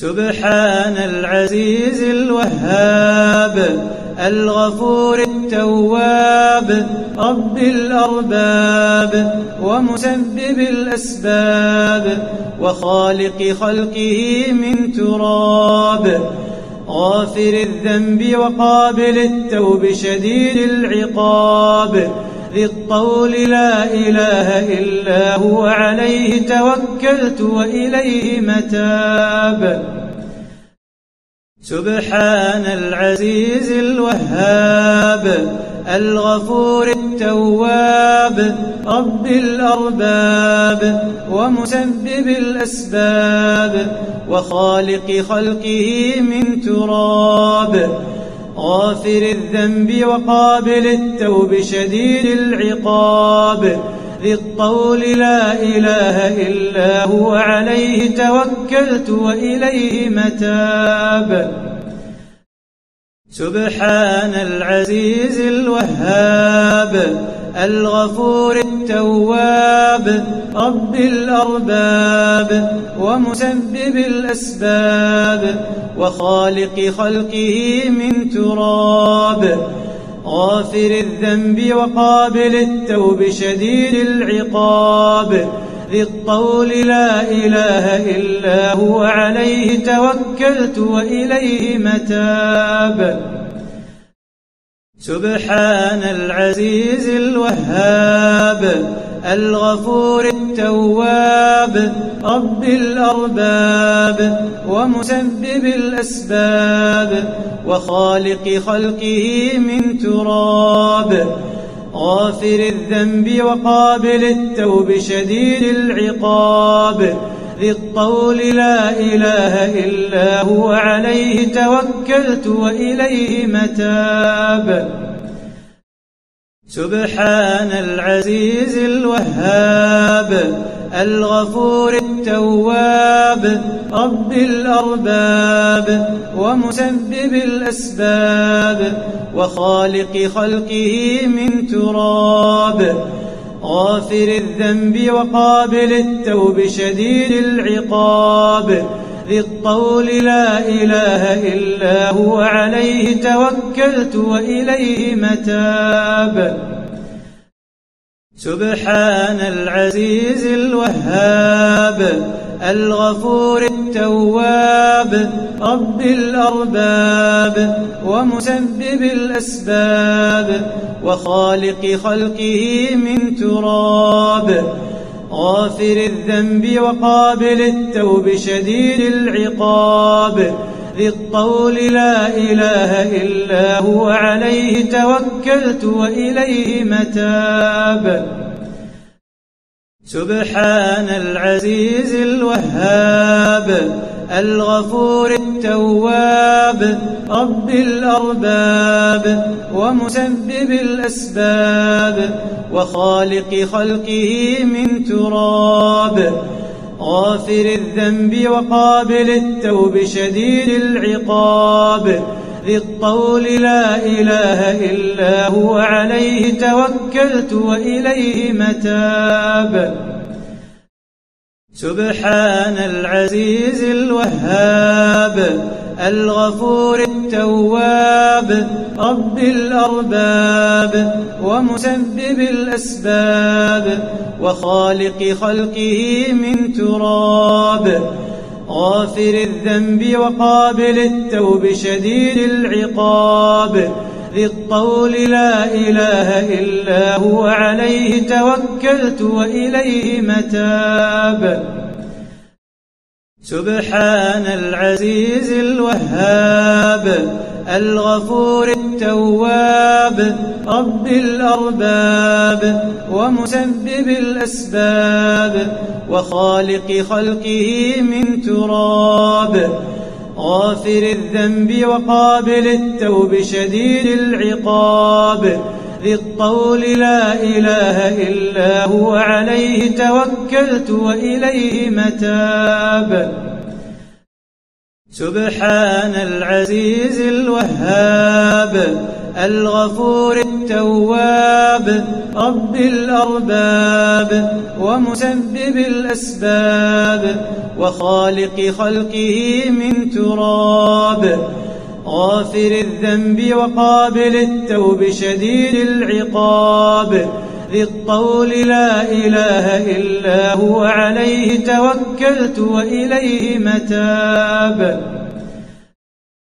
سبحان العزيز الوهاب الغفور التواب رب الأرباب ومسبب الأسباب وخالق خلقه من تراب. غافر الذنب وقابل التوب شديد العقاب. بالقول لا إله إلا هو عليه توكلت وإليه متاب. سبحان العزيز الوهاب الغفور التواب رب الأرباب ومسبب الأسباب وخالق خلقه من تراب. غافر الذنب وقابل التوب شديد العقاب ذي الطول لا إله إلا هو عليه توكلت وإليه متاب سبحان العزيز الوهاب الغفور التواب رب الأرباب ومسبب الأسباب وخالق خلقه من تراب. غافر الذنب وقابل التوب شديد العقاب. ذي الطول لا إله إلا هو عليه توكلت وإليه متاب. سبحان العزيز الوهاب الغفور التواب رب الأرباب ومسبب الأسباب وخالق خلقه من تراب غافر الذنب وقابل التوب شديد العقاب. ذي الطول لا إله إلا هو عليه توكلت وإليه متاب. سبحان العزيز الوهاب الغفور التواب رب الأرباب ومسبب الأسباب وخالق خلقه من تراب. غافر الذنب وقابل التوب شديد العقاب ذي الطول لا إله إلا هو عليه توكلت وإليه متاب. سبحان العزيز الوهاب. الغفور التواب رب الأرباب ومسبب الأسباب وخالق خلقه من تراب. غافر الذنب وقابل التوب شديد العقاب. ذي الطول لا إله إلا هو عليه توكلت وإليه متاب. سبحان العزيز الوهاب الغفور التواب رب الأرباب ومسبب الأسباب وخالق خلقه من تراب. غافر الذنب وقابل التوب شديد العقاب. بالطول لا إله إلا هو عليه توكلت وإليه متاب. سبحان العزيز الوهاب الغفور التواب رب الأرباب ومسبب الأسباب وخالق خلقه من تراب. غافر الذنب وقابل التوب شديد العقاب ذي الطول لا إله إلا هو عليه توكلت وإليه متاب سبحان العزيز الوهاب الغفور التواب رب الأرباب ومسبب الأسباب وخالق خلقه من تراب. غافر الذنب وقابل التوب شديد العقاب. ذي الطول لا إله إلا هو عليه توكلت وإليه متاب. سبحان العزيز الوهاب الغفور التواب رب الأرباب ومسبب الأسباب وخالق خلقه من تراب. غافر الذنب وقابل التوب شديد العقاب. بالقول لا إله إلا هو عليه توكلت وإليه متاب.